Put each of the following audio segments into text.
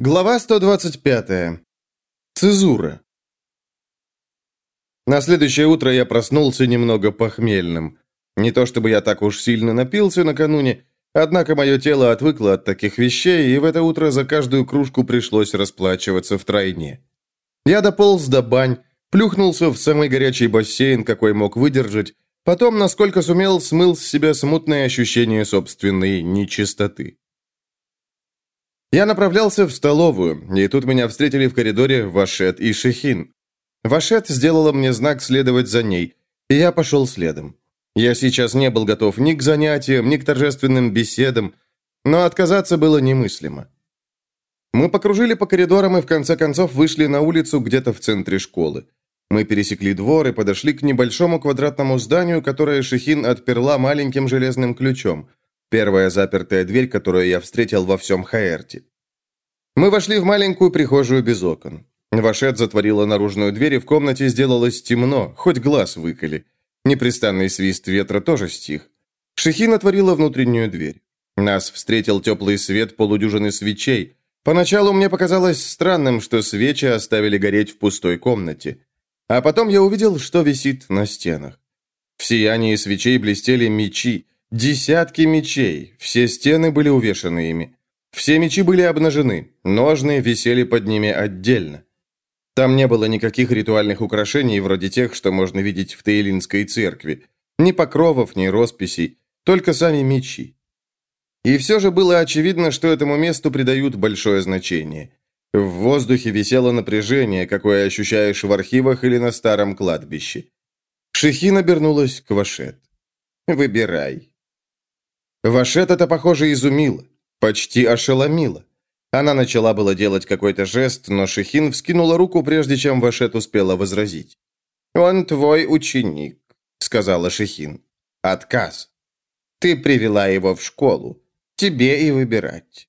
Глава 125. Цезура. На следующее утро я проснулся немного похмельным. Не то чтобы я так уж сильно напился накануне, однако мое тело отвыкло от таких вещей, и в это утро за каждую кружку пришлось расплачиваться втройне. Я дополз до бань, плюхнулся в самый горячий бассейн, какой мог выдержать, потом, насколько сумел, смыл с себя смутное ощущение собственной нечистоты. Я направлялся в столовую, и тут меня встретили в коридоре Вашет и Шехин. Вашет сделала мне знак следовать за ней, и я пошел следом. Я сейчас не был готов ни к занятиям, ни к торжественным беседам, но отказаться было немыслимо. Мы покружили по коридорам и в конце концов вышли на улицу где-то в центре школы. Мы пересекли двор и подошли к небольшому квадратному зданию, которое Шехин отперла маленьким железным ключом. Первая запертая дверь, которую я встретил во всем Хаэрте. Мы вошли в маленькую прихожую без окон. Вашет затворила наружную дверь, и в комнате сделалось темно, хоть глаз выколи. Непрестанный свист ветра тоже стих. Шехин отворила внутреннюю дверь. Нас встретил теплый свет полудюжины свечей. Поначалу мне показалось странным, что свечи оставили гореть в пустой комнате. А потом я увидел, что висит на стенах. В сиянии свечей блестели мечи, Десятки мечей, все стены были увешаны ими. Все мечи были обнажены, ножны висели под ними отдельно. Там не было никаких ритуальных украшений, вроде тех, что можно видеть в Тейлинской церкви. Ни покровов, ни росписей, только сами мечи. И все же было очевидно, что этому месту придают большое значение. В воздухе висело напряжение, какое ощущаешь в архивах или на старом кладбище. Шехин обернулась к Вашет. «Выбирай. Вашет это, похоже, изумило, почти ошеломило. Она начала было делать какой-то жест, но Шехин вскинула руку, прежде чем Вашет успела возразить. «Он твой ученик», — сказала Шехин. «Отказ. Ты привела его в школу. Тебе и выбирать».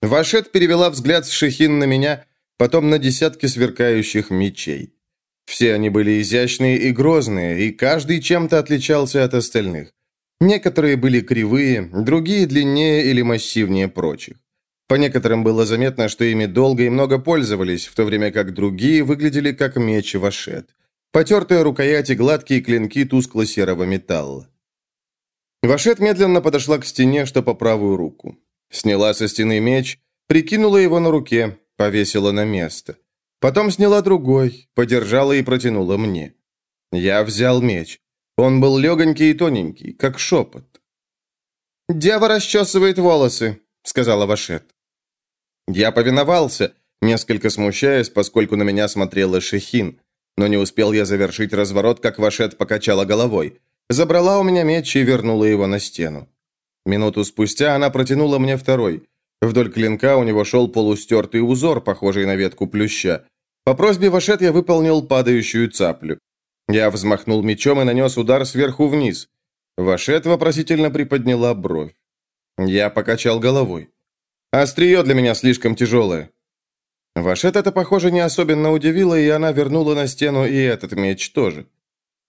Вашет перевела взгляд с Шехин на меня, потом на десятки сверкающих мечей. Все они были изящные и грозные, и каждый чем-то отличался от остальных. Некоторые были кривые, другие длиннее или массивнее прочих. По некоторым было заметно, что ими долго и много пользовались, в то время как другие выглядели как меч Вашет. Потертые рукояти, гладкие клинки тускло-серого металла. Вашет медленно подошла к стене, что по правую руку. Сняла со стены меч, прикинула его на руке, повесила на место. Потом сняла другой, подержала и протянула мне. Я взял меч. Он был легонький и тоненький, как шепот. «Дева расчесывает волосы», — сказала Вашет. Я повиновался, несколько смущаясь, поскольку на меня смотрела Шехин. Но не успел я завершить разворот, как Вашет покачала головой. Забрала у меня меч и вернула его на стену. Минуту спустя она протянула мне второй. Вдоль клинка у него шел полустертый узор, похожий на ветку плюща. По просьбе Вашет я выполнил падающую цаплю. Я взмахнул мечом и нанес удар сверху вниз. Вашет вопросительно приподняла бровь. Я покачал головой. «Острие для меня слишком тяжелое». Вашет это, похоже, не особенно удивило, и она вернула на стену и этот меч тоже.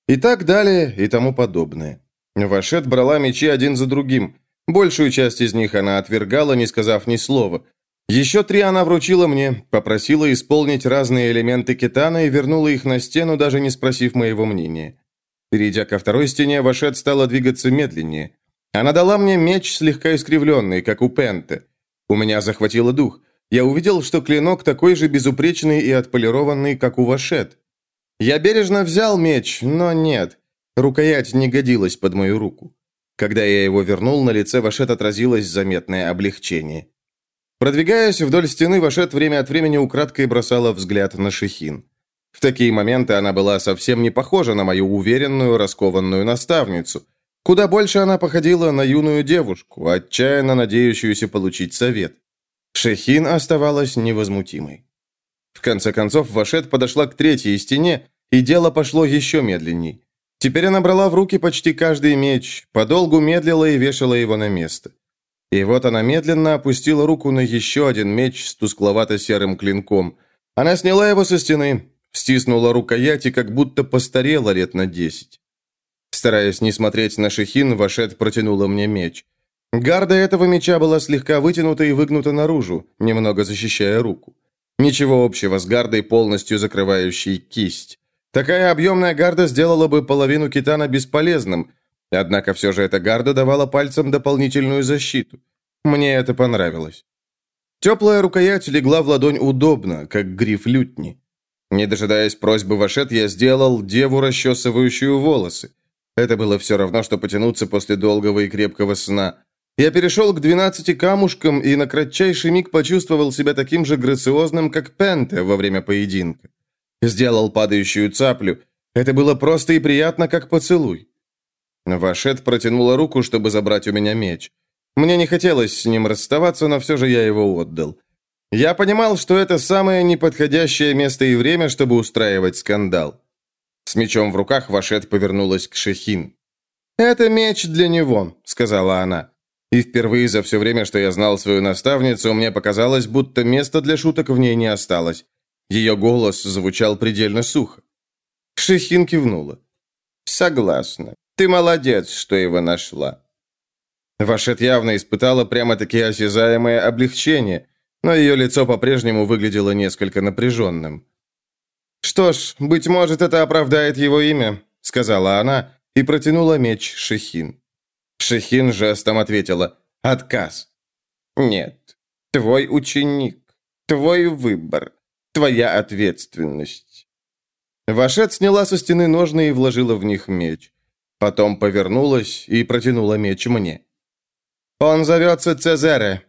И так далее, и тому подобное. Вашет брала мечи один за другим. Большую часть из них она отвергала, не сказав ни слова. Еще три она вручила мне, попросила исполнить разные элементы китана и вернула их на стену, даже не спросив моего мнения. Перейдя ко второй стене, Вашет стала двигаться медленнее. Она дала мне меч, слегка искривленный, как у Пенте. У меня захватило дух. Я увидел, что клинок такой же безупречный и отполированный, как у Вашет. Я бережно взял меч, но нет. Рукоять не годилась под мою руку. Когда я его вернул, на лице Вашет отразилось заметное облегчение. Продвигаясь вдоль стены, Вашет время от времени украдкой бросала взгляд на Шехин. В такие моменты она была совсем не похожа на мою уверенную, раскованную наставницу. Куда больше она походила на юную девушку, отчаянно надеющуюся получить совет. Шехин оставалась невозмутимой. В конце концов, Вашет подошла к третьей стене, и дело пошло еще медленней. Теперь она брала в руки почти каждый меч, подолгу медлила и вешала его на место. И вот она медленно опустила руку на еще один меч с тускловато-серым клинком. Она сняла его со стены, стиснула рукоять и как будто постарела лет на десять. Стараясь не смотреть на Шехин, Вашет протянула мне меч. Гарда этого меча была слегка вытянута и выгнута наружу, немного защищая руку. Ничего общего с гардой, полностью закрывающей кисть. Такая объемная гарда сделала бы половину китана бесполезным, однако все же эта гарда давала пальцам дополнительную защиту. Мне это понравилось. Теплая рукоять легла в ладонь удобно, как гриф лютни. Не дожидаясь просьбы Вашет, я сделал деву, расчесывающую волосы. Это было все равно, что потянуться после долгого и крепкого сна. Я перешел к двенадцати камушкам и на кратчайший миг почувствовал себя таким же грациозным, как Пенте во время поединка. Сделал падающую цаплю. Это было просто и приятно, как поцелуй. Вашет протянула руку, чтобы забрать у меня меч. Мне не хотелось с ним расставаться, но все же я его отдал. Я понимал, что это самое неподходящее место и время, чтобы устраивать скандал. С мечом в руках Вашет повернулась к Шехин. «Это меч для него», — сказала она. И впервые за все время, что я знал свою наставницу, мне показалось, будто места для шуток в ней не осталось. Ее голос звучал предельно сухо. Шехин кивнула. «Согласна. Ты молодец, что его нашла». Вашет явно испытала прямо-таки осязаемое облегчение, но ее лицо по-прежнему выглядело несколько напряженным. «Что ж, быть может, это оправдает его имя», — сказала она и протянула меч Шехин. Шехин жестом ответила «Отказ». «Нет, твой ученик, твой выбор, твоя ответственность». Вашет сняла со стены ножны и вложила в них меч. Потом повернулась и протянула меч мне. «Он зовется Цезаре».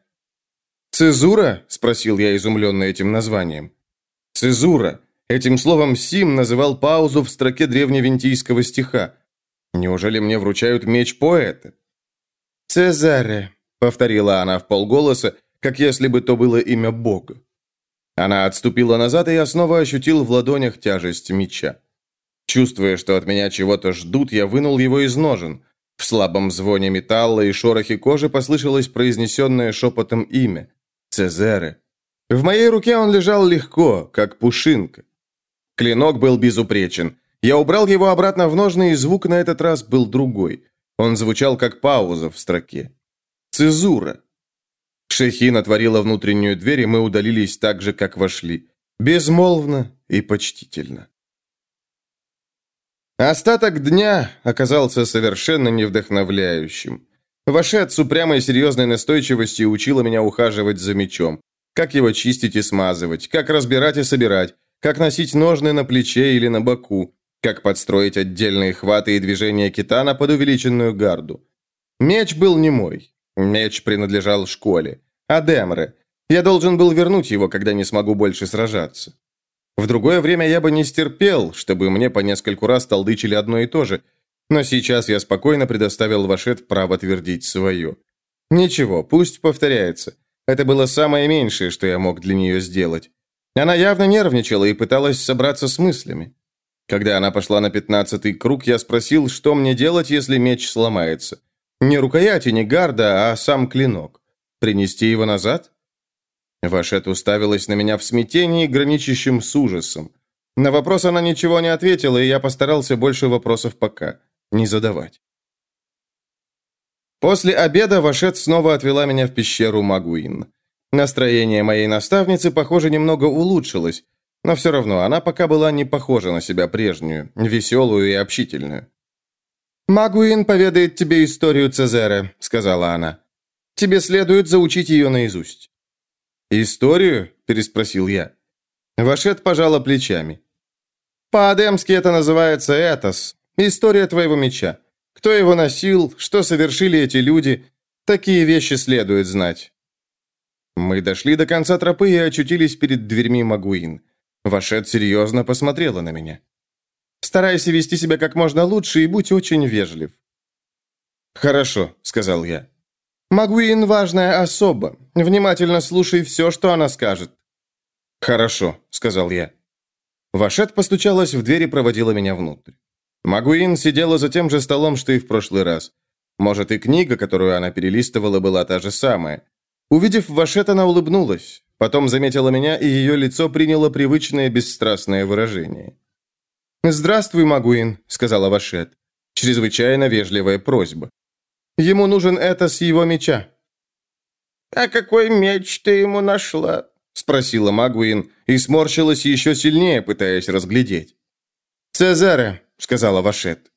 «Цезура?» – спросил я, изумленный этим названием. «Цезура. Этим словом Сим называл паузу в строке древневентийского стиха. Неужели мне вручают меч поэта? «Цезаре», — повторила она в полголоса, как если бы то было имя Бога. Она отступила назад, и я снова ощутил в ладонях тяжесть меча. Чувствуя, что от меня чего-то ждут, я вынул его из ножен. В слабом звоне металла и шорохе кожи послышалось произнесенное шепотом имя — Цезаре. В моей руке он лежал легко, как пушинка. Клинок был безупречен. Я убрал его обратно в ножны, и звук на этот раз был другой. Он звучал как пауза в строке. Цезура. Шехин отворила внутреннюю дверь, и мы удалились так же, как вошли. Безмолвно и почтительно. Остаток дня оказался совершенно невдохновляющим. Вашет с упрямой серьезной настойчивостью учила меня ухаживать за мечом. Как его чистить и смазывать, как разбирать и собирать, как носить ножны на плече или на боку, как подстроить отдельные хваты и движения китана под увеличенную гарду. Меч был не мой. Меч принадлежал школе. Адемре. Я должен был вернуть его, когда не смогу больше сражаться. В другое время я бы не стерпел, чтобы мне по нескольку раз толдычили одно и то же, но сейчас я спокойно предоставил Вашет право твердить свое. Ничего, пусть повторяется. Это было самое меньшее, что я мог для нее сделать. Она явно нервничала и пыталась собраться с мыслями. Когда она пошла на пятнадцатый круг, я спросил, что мне делать, если меч сломается. Не рукояти, не гарда, а сам клинок. Принести его назад? Вашет уставилась на меня в смятении, граничащем с ужасом. На вопрос она ничего не ответила, и я постарался больше вопросов пока не задавать. После обеда Вашет снова отвела меня в пещеру Магуин. Настроение моей наставницы, похоже, немного улучшилось, но все равно она пока была не похожа на себя прежнюю, веселую и общительную. «Магуин поведает тебе историю Цезаря», — сказала она. «Тебе следует заучить ее наизусть». «Историю?» — переспросил я. Вашет пожала плечами. «По-адемски это называется этос. История твоего меча. Кто его носил, что совершили эти люди. Такие вещи следует знать». Мы дошли до конца тропы и очутились перед дверьми Магуин. Вашет серьезно посмотрела на меня. «Старайся вести себя как можно лучше и будь очень вежлив». «Хорошо», — сказал я. «Магуин важная особа. Внимательно слушай все, что она скажет». «Хорошо», — сказал я. Вашет постучалась в дверь и проводила меня внутрь. Магуин сидела за тем же столом, что и в прошлый раз. Может, и книга, которую она перелистывала, была та же самая. Увидев Вашет, она улыбнулась. Потом заметила меня, и ее лицо приняло привычное бесстрастное выражение. «Здравствуй, Магуин», — сказала Вашет. Чрезвычайно вежливая просьба. Ему нужен это с его меча». «А какой меч ты ему нашла?» — спросила Магуин и сморщилась еще сильнее, пытаясь разглядеть. «Цезаре», — сказала Вашет.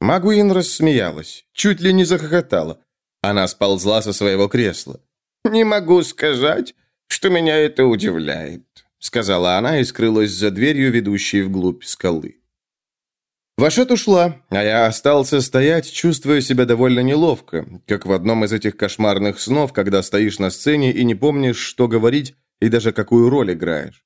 Магуин рассмеялась, чуть ли не захохотала. Она сползла со своего кресла. «Не могу сказать, что меня это удивляет», — сказала она и скрылась за дверью, ведущей вглубь скалы. Вашет ушла, а я остался стоять, чувствуя себя довольно неловко, как в одном из этих кошмарных снов, когда стоишь на сцене и не помнишь, что говорить и даже какую роль играешь.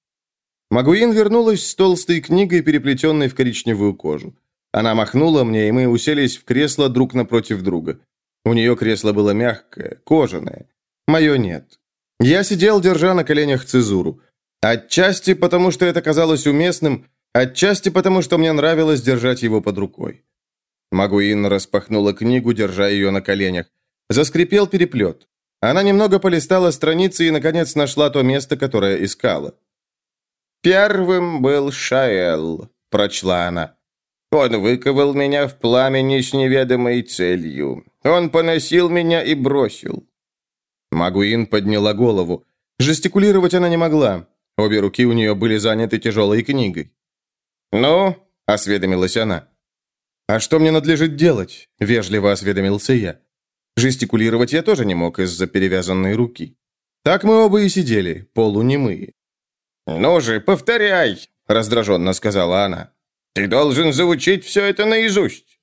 Магуин вернулась с толстой книгой, переплетенной в коричневую кожу. Она махнула мне, и мы уселись в кресло друг напротив друга. У нее кресло было мягкое, кожаное. Мое нет. Я сидел, держа на коленях цезуру. Отчасти потому, что это казалось уместным, Отчасти потому, что мне нравилось держать его под рукой. Магуин распахнула книгу, держа ее на коленях. Заскрипел переплет. Она немного полистала страницы и, наконец, нашла то место, которое искала. «Первым был Шаэл», — прочла она. «Он выковал меня в пламени с неведомой целью. Он поносил меня и бросил». Магуин подняла голову. Жестикулировать она не могла. Обе руки у нее были заняты тяжелой книгой. «Ну?» – осведомилась она. «А что мне надлежит делать?» – вежливо осведомился я. Жестикулировать я тоже не мог из-за перевязанной руки. Так мы оба и сидели, полунемые. «Ну же, повторяй!» – раздраженно сказала она. «Ты должен заучить все это наизусть!»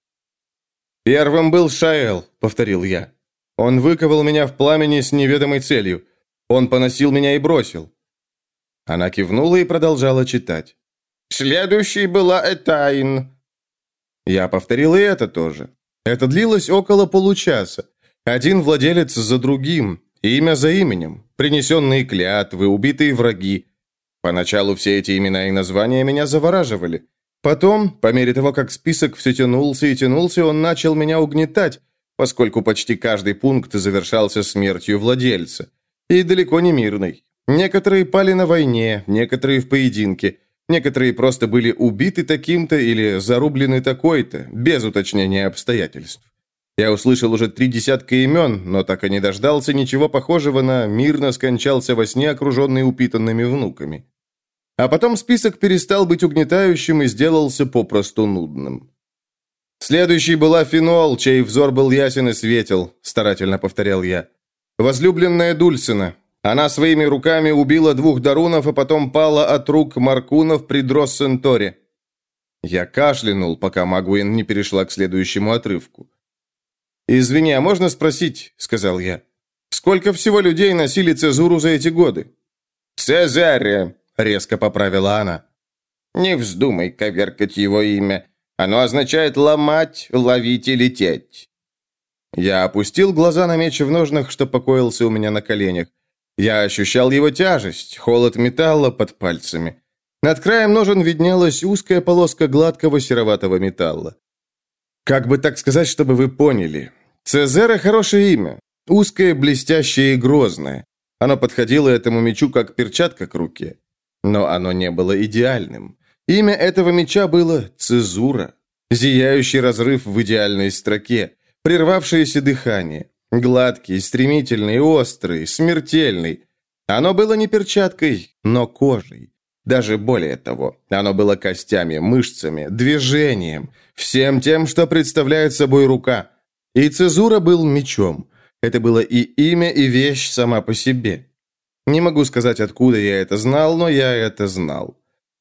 «Первым был Шаэл», — повторил я. «Он выковал меня в пламени с неведомой целью. Он поносил меня и бросил». Она кивнула и продолжала читать. Следующей была Этайн». Я повторил и это тоже. Это длилось около получаса. Один владелец за другим, имя за именем, принесенные клятвы, убитые враги. Поначалу все эти имена и названия меня завораживали. Потом, по мере того, как список все тянулся и тянулся, он начал меня угнетать, поскольку почти каждый пункт завершался смертью владельца. И далеко не мирной. Некоторые пали на войне, некоторые в поединке – Некоторые просто были убиты таким-то или зарублены такой-то, без уточнения обстоятельств. Я услышал уже три десятка имен, но так и не дождался ничего похожего на «мирно скончался во сне, окруженный упитанными внуками». А потом список перестал быть угнетающим и сделался попросту нудным. Следующий была Фенол, чей взор был ясен и светел, старательно повторял я. Возлюбленная Дульсина, она своими руками убила двух дарунов, а потом пала от рук Маркунов при Дроссенторе. Я кашлянул, пока Магуин не перешла к следующему отрывку. «Извини, а можно спросить?» — сказал я. «Сколько всего людей носили цезуру за эти годы?» «Цезаря», — резко поправила она. «Не вздумай коверкать его имя. Оно означает ломать, ловить и лететь». Я опустил глаза на меч в ножнах, что покоился у меня на коленях. Я ощущал его тяжесть, холод металла под пальцами. Над краем ножен виднелась узкая полоска гладкого сероватого металла. Как бы так сказать, чтобы вы поняли. Цезера хорошее имя. Узкое, блестящее и грозное. Оно подходило этому мечу как перчатка к руке. Но оно не было идеальным. Имя этого меча было Цезура. Зияющий разрыв в идеальной строке, прервавшееся дыхание, Гладкий, стремительный, острый, смертельный. Оно было не перчаткой, но кожей. Даже более того, оно было костями, мышцами, движением, всем тем, что представляет собой рука. И цезура был мечом. Это было и имя, и вещь сама по себе. Не могу сказать, откуда я это знал, но я это знал.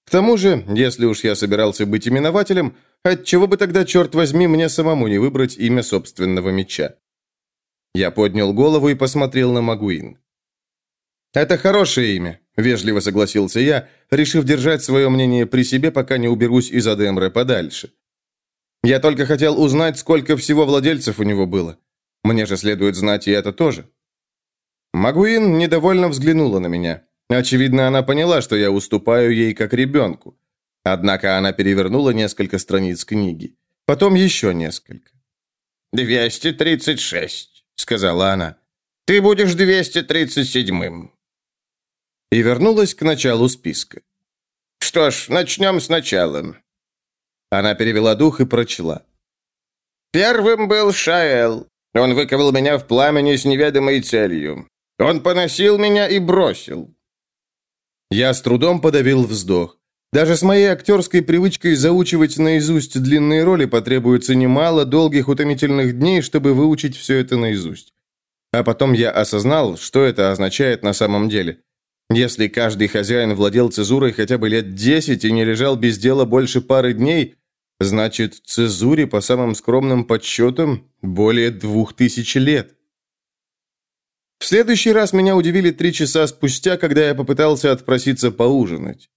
К тому же, если уж я собирался быть именователем, отчего бы тогда, черт возьми, мне самому не выбрать имя собственного меча? Я поднял голову и посмотрел на Магуин. «Это хорошее имя», — вежливо согласился я, решив держать свое мнение при себе, пока не уберусь из Адемры подальше. «Я только хотел узнать, сколько всего владельцев у него было. Мне же следует знать и это тоже». Магуин недовольно взглянула на меня. Очевидно, она поняла, что я уступаю ей как ребенку. Однако она перевернула несколько страниц книги. Потом еще несколько. «Двести тридцать шесть» сказала она. «Ты будешь 237-м». И вернулась к началу списка. «Что ж, начнем сначала». Она перевела дух и прочла. «Первым был Шаэл. Он выковал меня в пламени с неведомой целью. Он поносил меня и бросил». Я с трудом подавил вздох. Даже с моей актерской привычкой заучивать наизусть длинные роли потребуется немало долгих утомительных дней, чтобы выучить все это наизусть. А потом я осознал, что это означает на самом деле. Если каждый хозяин владел цезурой хотя бы лет десять и не лежал без дела больше пары дней, значит, цезуре, по самым скромным подсчетам, более двух тысяч лет. В следующий раз меня удивили три часа спустя, когда я попытался отпроситься поужинать.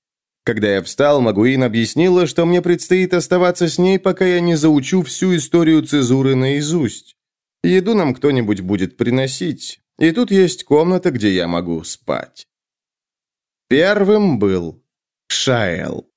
Когда я встал, Магуин объяснила, что мне предстоит оставаться с ней, пока я не заучу всю историю цезуры наизусть. Еду нам кто-нибудь будет приносить, и тут есть комната, где я могу спать. Первым был Шаэл.